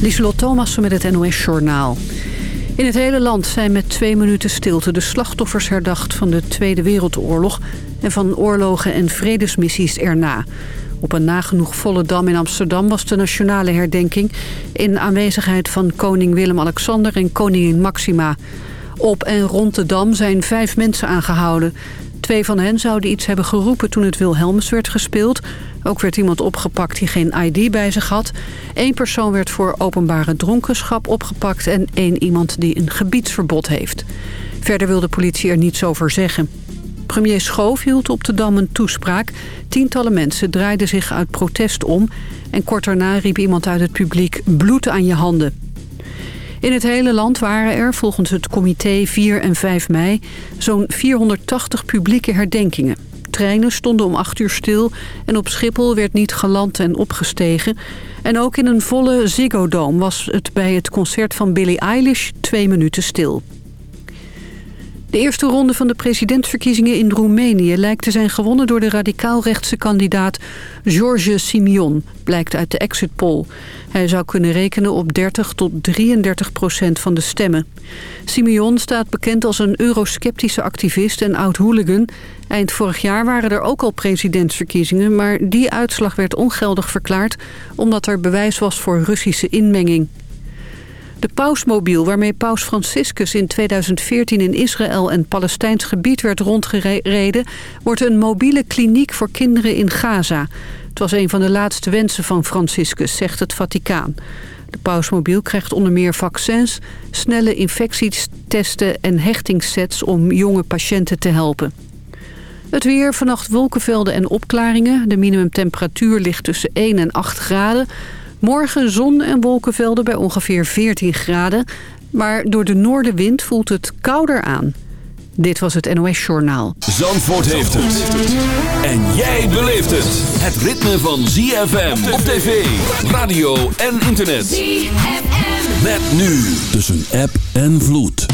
Lieselot Thomassen met het NOS-journaal. In het hele land zijn met twee minuten stilte de slachtoffers herdacht van de Tweede Wereldoorlog... en van oorlogen en vredesmissies erna. Op een nagenoeg volle dam in Amsterdam was de nationale herdenking... in aanwezigheid van koning Willem-Alexander en koningin Maxima. Op en rond de dam zijn vijf mensen aangehouden. Twee van hen zouden iets hebben geroepen toen het Wilhelmus werd gespeeld. Ook werd iemand opgepakt die geen ID bij zich had. Eén persoon werd voor openbare dronkenschap opgepakt... en één iemand die een gebiedsverbod heeft. Verder wil de politie er niets over zeggen. Premier Schoof hield op de Dam een toespraak. Tientallen mensen draaiden zich uit protest om... en kort daarna riep iemand uit het publiek bloed aan je handen. In het hele land waren er volgens het comité 4 en 5 mei zo'n 480 publieke herdenkingen. Treinen stonden om 8 uur stil en op Schiphol werd niet geland en opgestegen. En ook in een volle Ziggo Dome was het bij het concert van Billie Eilish twee minuten stil. De eerste ronde van de presidentsverkiezingen in Roemenië lijkt te zijn gewonnen door de radicaal-rechtse kandidaat George Simion, blijkt uit de exit poll. Hij zou kunnen rekenen op 30 tot 33 procent van de stemmen. Simion staat bekend als een eurosceptische activist en oud-hooligan. Eind vorig jaar waren er ook al presidentsverkiezingen, maar die uitslag werd ongeldig verklaard omdat er bewijs was voor Russische inmenging. De pausmobiel waarmee paus Franciscus in 2014 in Israël en Palestijns gebied werd rondgereden... wordt een mobiele kliniek voor kinderen in Gaza. Het was een van de laatste wensen van Franciscus, zegt het Vaticaan. De pausmobiel krijgt onder meer vaccins, snelle infectietesten en hechtingssets om jonge patiënten te helpen. Het weer, vannacht wolkenvelden en opklaringen. De minimumtemperatuur ligt tussen 1 en 8 graden. Morgen zon en wolkenvelden bij ongeveer 14 graden. Maar door de noordenwind voelt het kouder aan. Dit was het NOS Journaal. Zandvoort heeft het. En jij beleeft het. Het ritme van ZFM op tv, radio en internet. ZFM. Met nu tussen app en vloed.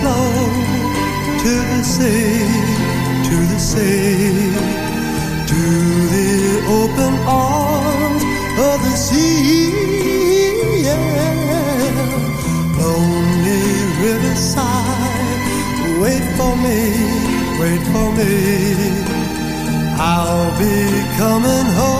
flow to the sea, to the sea, to the open arms of the sea. Yeah. Lonely riverside, wait for me, wait for me. I'll be coming home.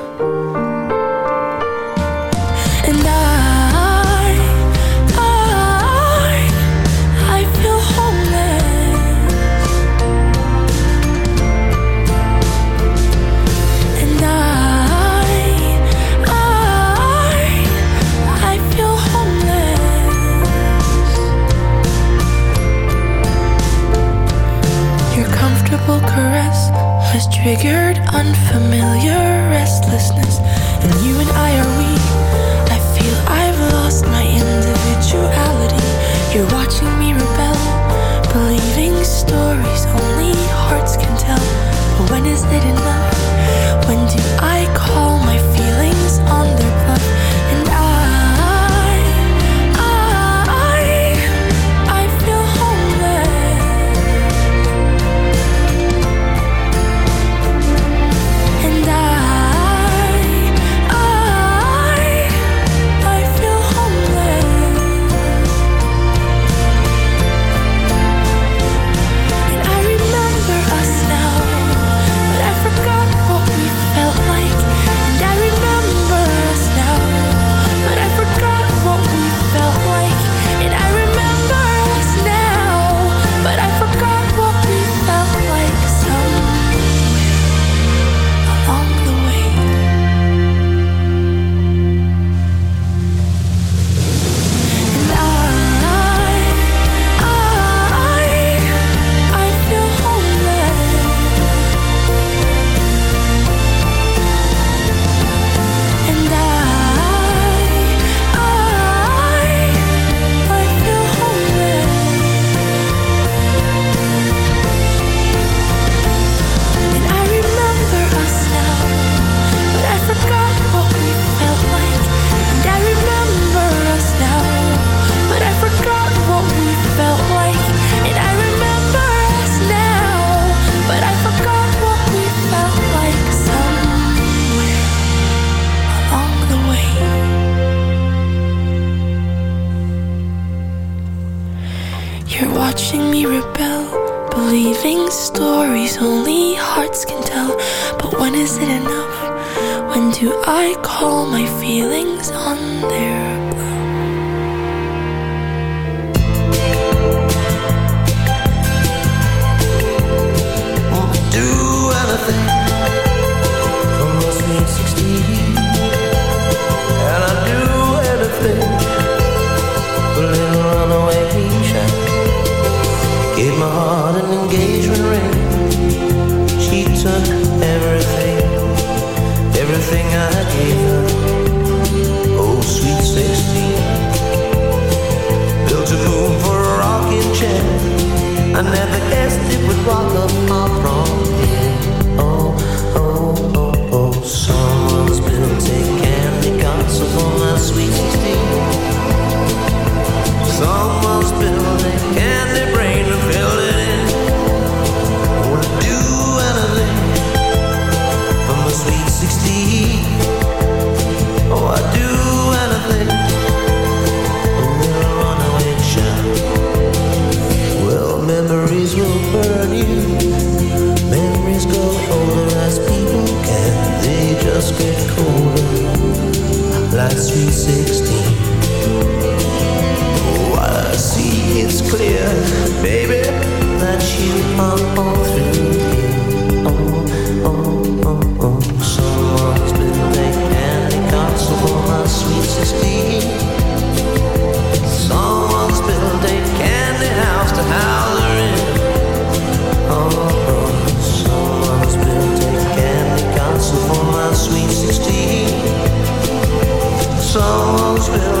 triggered unfamiliar restlessness, and you and I are. And do I call my feelings on there? rock the. like sweet sixteen. What I see is clear, baby, that you are all through. someone's built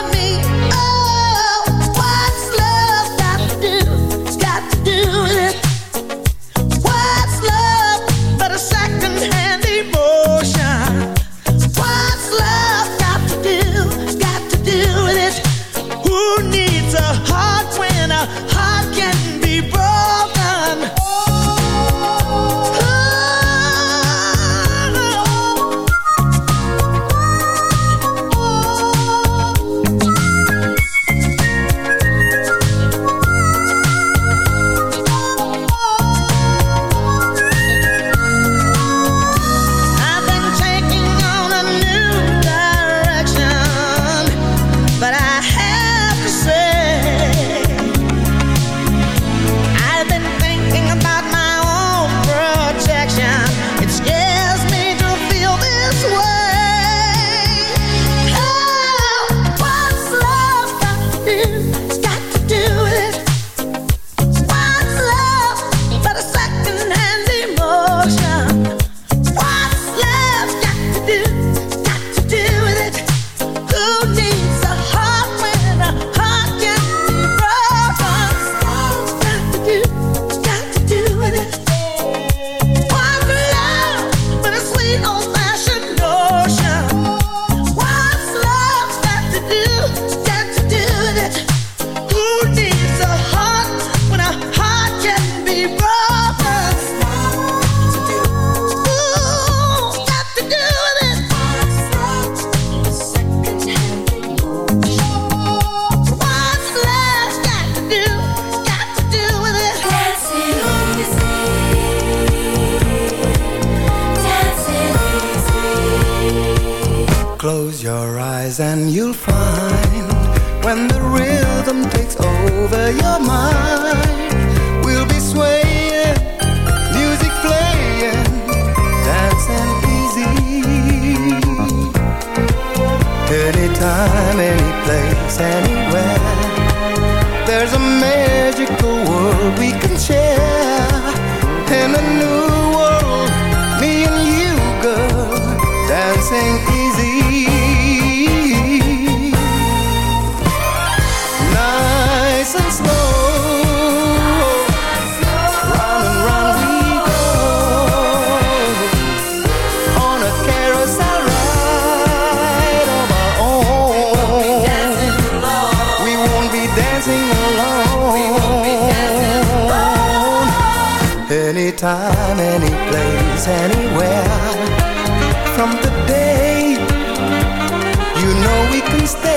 happens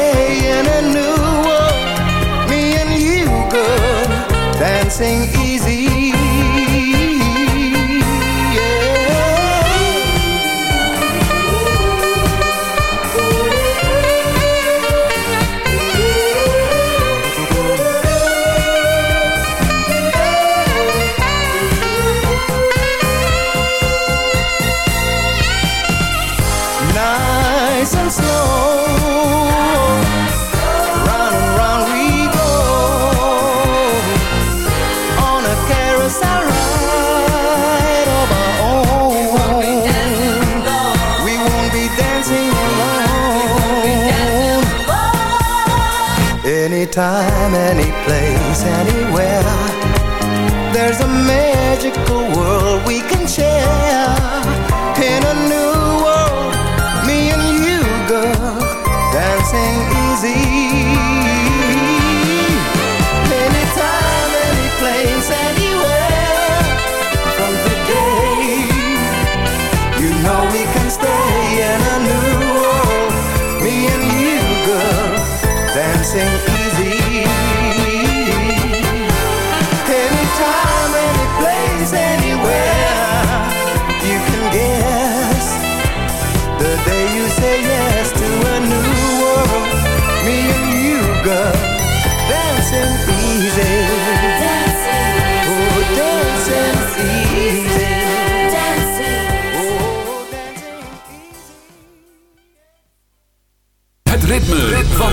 time.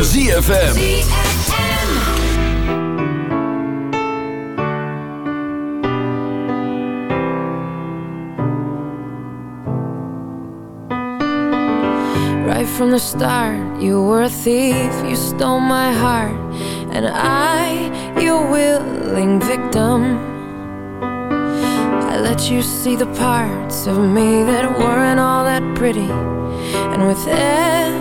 ZFM. Right from the start, you were a thief, you stole my heart, and I, your willing victim. I let you see the parts of me that weren't all that pretty, and with every